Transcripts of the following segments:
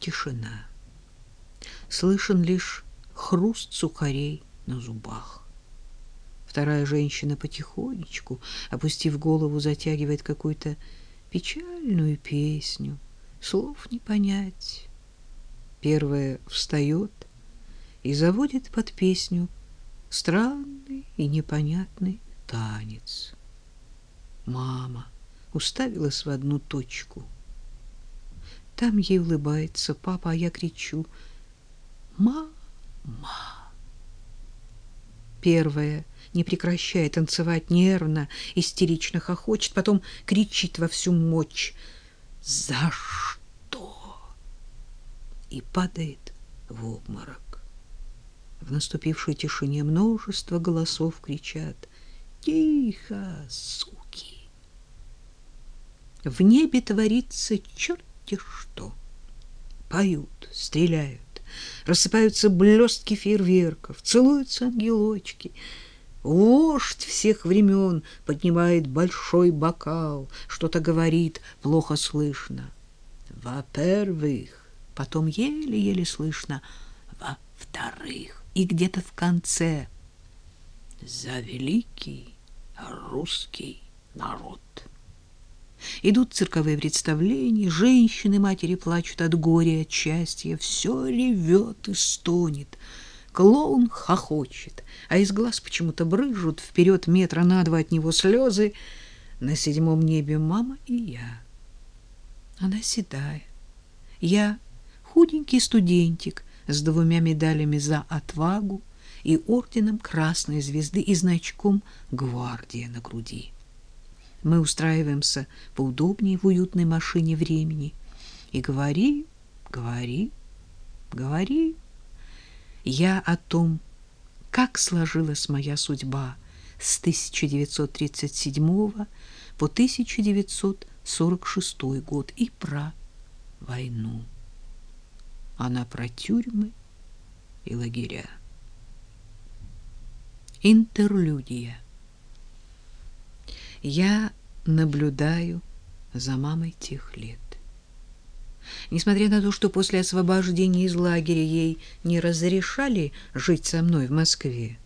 Тишина. Слышен лишь хруст сухарей на зубах. Вторая женщина потихонечку, опустив голову, затягивает какую-то печальную песню. Слов не понять. Первая встает и заводит под песню странный и непонятный танец. Мама уставилась в одну точку. Там ей улыбается папа, а я кричу «Мама!». Первая не прекращая танцевать нервно, истерично хохочет, потом кричит во всю мощь «За что?» и падает в обморок. В наступившей тишине множество голосов кричат «Тихо, суки!». В небе творится черти что. Поют, стреляют, рассыпаются блестки фейерверков, целуются ангелочки — Вождь всех времен поднимает большой бокал, что-то говорит, плохо слышно. Во-первых, потом еле-еле слышно. Во-вторых, и где-то в конце за великий русский народ. Идут цирковые представления, женщины, матери плачут от горя, от счастья, все ревет и стонет — Клоун хохочет, а из глаз почему-то брызжут вперед метра на два от него слезы. На седьмом небе мама и я. Она седая. Я худенький студентик с двумя медалями за отвагу и орденом Красной Звезды и значком «Гвардия» на груди. Мы устраиваемся поудобнее в уютной машине времени и говорим, говорим, говорим я о том, как сложилась моя судьба с 1937 по 1946 год и про войну. Она про тюрьмы и лагеря. Интерлюдия. Я наблюдаю за мамой тех лет. Несмотря на то, что после освобождения из лагеря ей не разрешали жить со мной в Москве,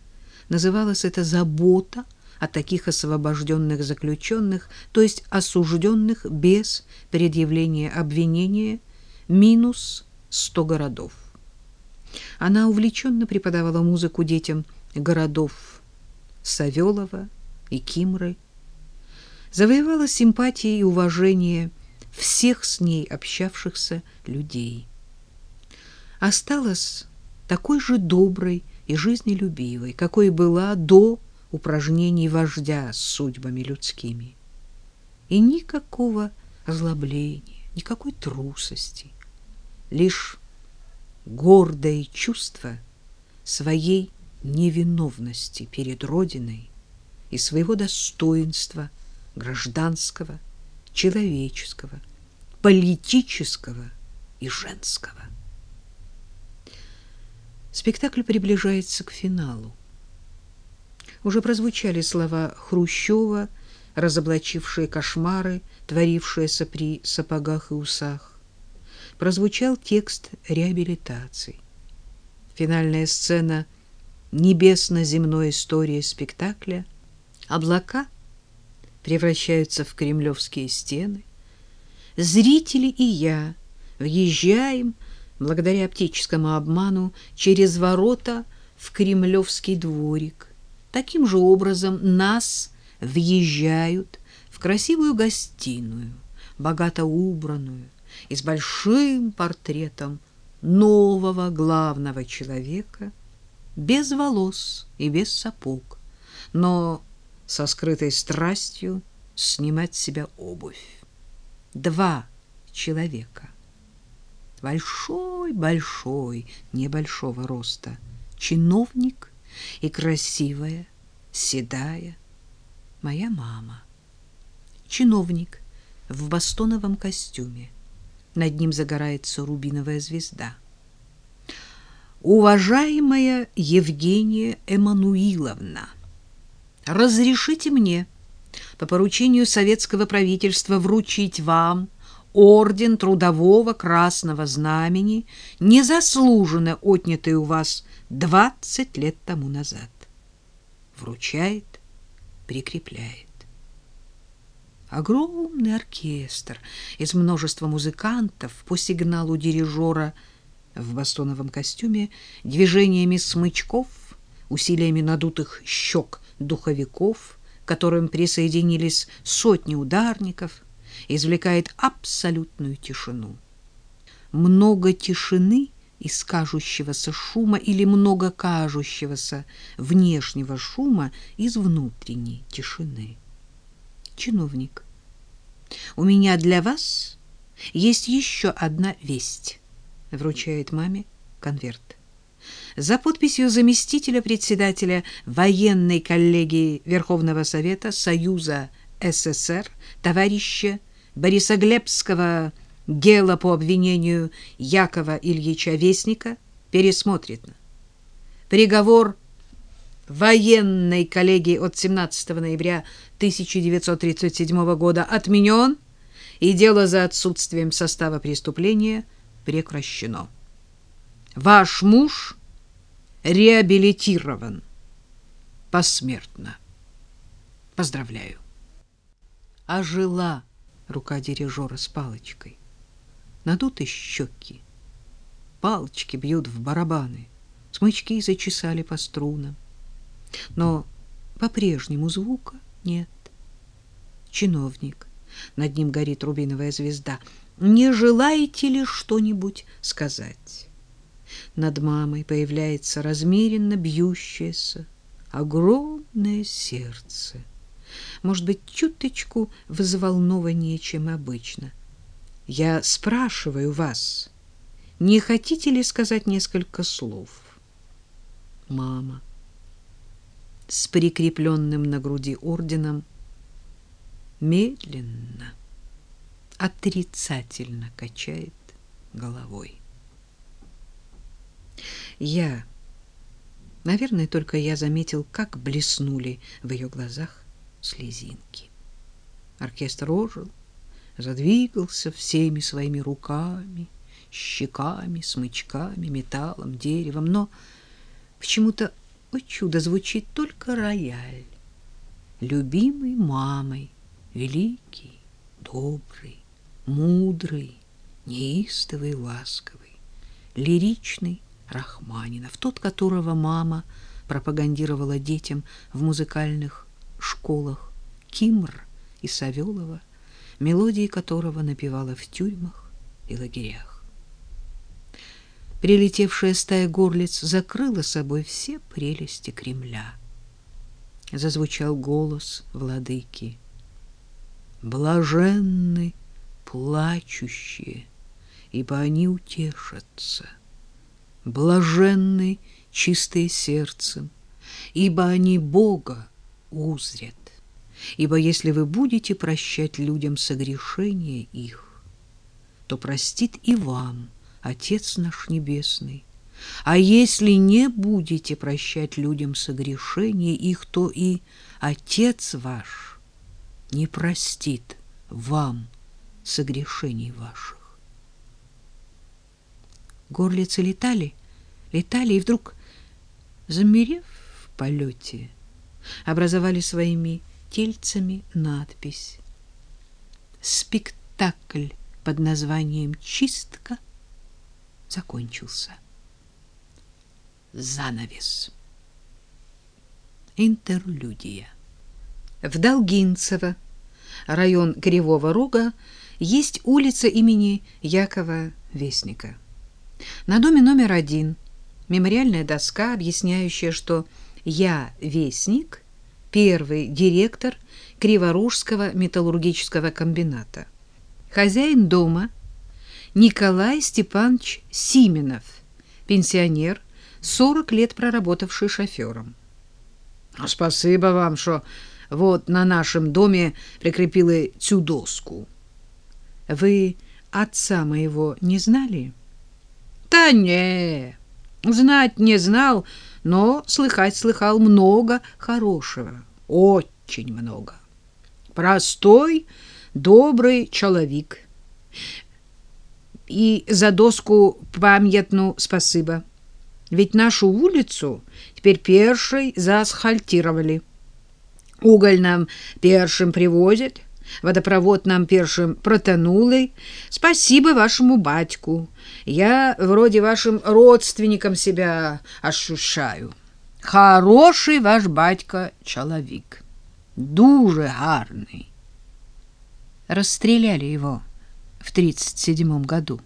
называлось это забота о таких освобожденных заключенных, то есть осужденных без предъявления обвинения, минус 100 городов. Она увлеченно преподавала музыку детям городов Савелова и Кимры, завоевала симпатии и уважение всех с ней общавшихся людей. Осталась такой же доброй и жизнелюбивой, какой была до упражнений вождя с судьбами людскими. И никакого озлобления, никакой трусости, лишь гордое чувство своей невиновности перед Родиной и своего достоинства гражданского, человеческого, политического и женского. Спектакль приближается к финалу. Уже прозвучали слова Хрущева, разоблачившие кошмары, творившиеся при сапогах и усах. Прозвучал текст реабилитации. Финальная сцена небесно-земной истории спектакля. Облака превращаются в кремлевские стены. Зрители и я въезжаем, благодаря оптическому обману, через ворота в кремлевский дворик. Таким же образом нас въезжают в красивую гостиную, богато убранную и с большим портретом нового главного человека, без волос и без сапог, но со скрытой страстью снимать с себя обувь. Два человека. Большой-большой, небольшого роста. Чиновник и красивая, седая моя мама. Чиновник в бастоновом костюме. Над ним загорается рубиновая звезда. Уважаемая Евгения Эммануиловна, разрешите мне по поручению советского правительства вручить вам орден Трудового Красного Знамени, незаслуженно отнятый у вас 20 лет тому назад. Вручает, прикрепляет. Огромный оркестр из множества музыкантов по сигналу дирижера в бастоновом костюме, движениями смычков, усилиями надутых щек духовиков, к которым присоединились сотни ударников, извлекает абсолютную тишину. Много тишины из кажущегося шума или много кажущегося внешнего шума из внутренней тишины. Чиновник. У меня для вас есть еще одна весть. Вручает маме конверт. За подписью заместителя председателя военной коллегии Верховного Совета Союза СССР товарища Борисоглебского дело по обвинению Якова Ильича Вестника пересмотрено. Приговор военной коллегии от 17 ноября 1937 года отменен, и дело за отсутствием состава преступления прекращено. Ваш муж реабилитирован посмертно. Поздравляю. А жила рука дирижера с палочкой. Надуты щеки. Палочки бьют в барабаны. Смычки зачесали по струнам. Но по-прежнему звука нет. Чиновник. Над ним горит рубиновая звезда. Не желаете ли что-нибудь сказать? Над мамой появляется размеренно бьющееся огромное сердце. Может быть, чуточку взволнованнее, чем обычно. Я спрашиваю вас, не хотите ли сказать несколько слов? Мама с прикрепленным на груди орденом медленно, отрицательно качает головой. Я, наверное, только я заметил, как блеснули в ее глазах слезинки. Оркестр ожил, задвигался всеми своими руками, щеками, смычками, металлом, деревом, но почему-то, о чудо, звучит только рояль, любимый мамой, великий, добрый, мудрый, неистовый, ласковый, лиричный, Рахманинов, тот, которого мама пропагандировала детям в музыкальных школах Кимр и Савелова, мелодии которого напевала в тюрьмах и лагерях. Прилетевшая стая горлиц закрыла собой все прелести Кремля. Зазвучал голос владыки. Блаженны плачущие, ибо они утешатся блаженны чистые сердцем, ибо они Бога узрят. Ибо если вы будете прощать людям согрешения их, то простит и вам Отец наш Небесный. А если не будете прощать людям согрешения их, то и Отец ваш не простит вам согрешений ваших горлицы летали, летали и вдруг, замерев в полете, образовали своими тельцами надпись «Спектакль под названием «Чистка» закончился». Занавес. Интерлюдия. В Долгинцево, район Кривого Рога, есть улица имени Якова Вестника. На доме номер один мемориальная доска, объясняющая, что я вестник, первый директор Криворужского металлургического комбината. Хозяин дома Николай Степанович Сименов, пенсионер, 40 лет проработавший шофером. А спасибо вам, что вот на нашем доме прикрепили цю доску. Вы отца моего не знали? — да не, знать не знал, но слыхать слыхал много хорошего, очень много. Простой, добрый человек, И за доску памятну спасибо. Ведь нашу улицу теперь першей заасфальтировали. Уголь нам першим привозят, водопровод нам першим протянули. Спасибо вашему батьку. Я вроде вашим родственникам себя ощущаю. Хороший ваш батька человек. Дуже гарный. Расстреляли его в 37 году.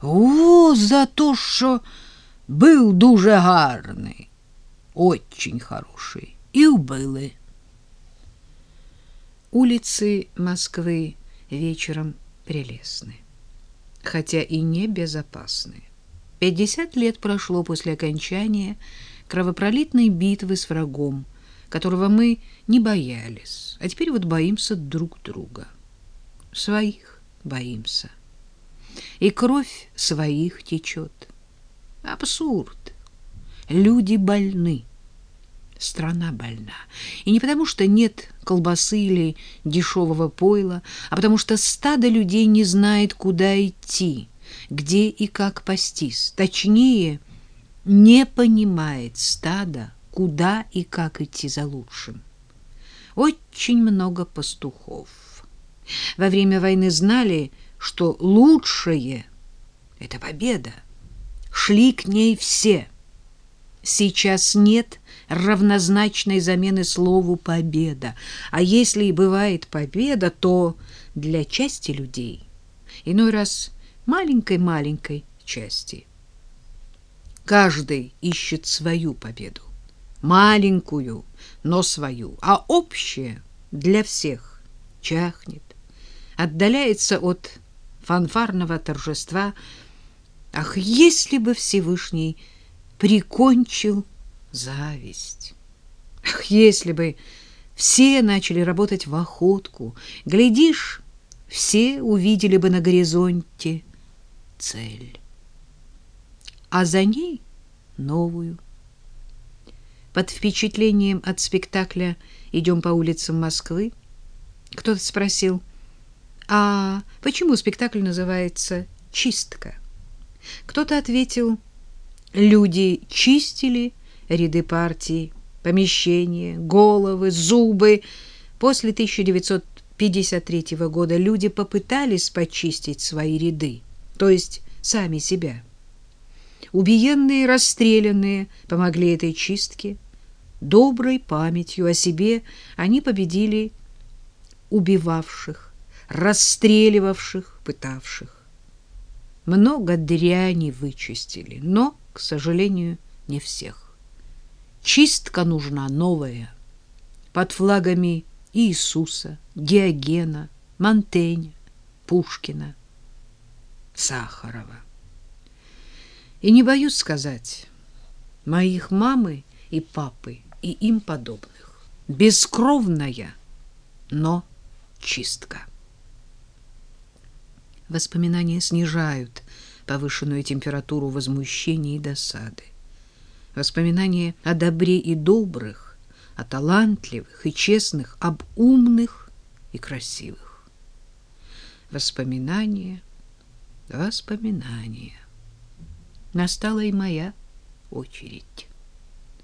О, за то, что был дуже гарный, очень хороший, и убылы. Улицы Москвы вечером прелестны, хотя и не безопасны. Пятьдесят лет прошло после окончания кровопролитной битвы с врагом, которого мы не боялись, а теперь вот боимся друг друга. Своих боимся. И кровь своих течет. Абсурд. Люди больны. Страна больна. И не потому, что нет колбасы или дешевого пойла, а потому что стадо людей не знает, куда идти, где и как пастись. Точнее, не понимает стада, куда и как идти за лучшим. Очень много пастухов. Во время войны знали, что лучшее — это победа. Шли к ней все. Сейчас нет равнозначной замены слову «победа». А если и бывает победа, то для части людей, иной раз маленькой-маленькой части. Каждый ищет свою победу, маленькую, но свою, а общее для всех чахнет, отдаляется от фанфарного торжества. Ах, если бы Всевышний прикончил зависть! Ах, если бы все начали работать в охотку, глядишь, все увидели бы на горизонте цель, а за ней новую. Под впечатлением от спектакля «Идем по улицам Москвы» кто-то спросил, а почему спектакль называется «Чистка»? Кто-то ответил, люди чистили ряды партии, помещения, головы, зубы. После 1953 года люди попытались почистить свои ряды, то есть сами себя. Убиенные, расстрелянные помогли этой чистке. Доброй памятью о себе они победили убивавших расстреливавших, пытавших. Много дряни вычистили, но, к сожалению, не всех. Чистка нужна новая, под флагами Иисуса, Диогена, Монтенья, Пушкина, Сахарова. И не боюсь сказать, моих мамы и папы и им подобных. Бескровная, но чистка. Воспоминания снижают повышенную температуру возмущения и досады. Воспоминания о добре и добрых, о талантливых и честных, об умных и красивых. Воспоминания, воспоминания. Настала и моя очередь.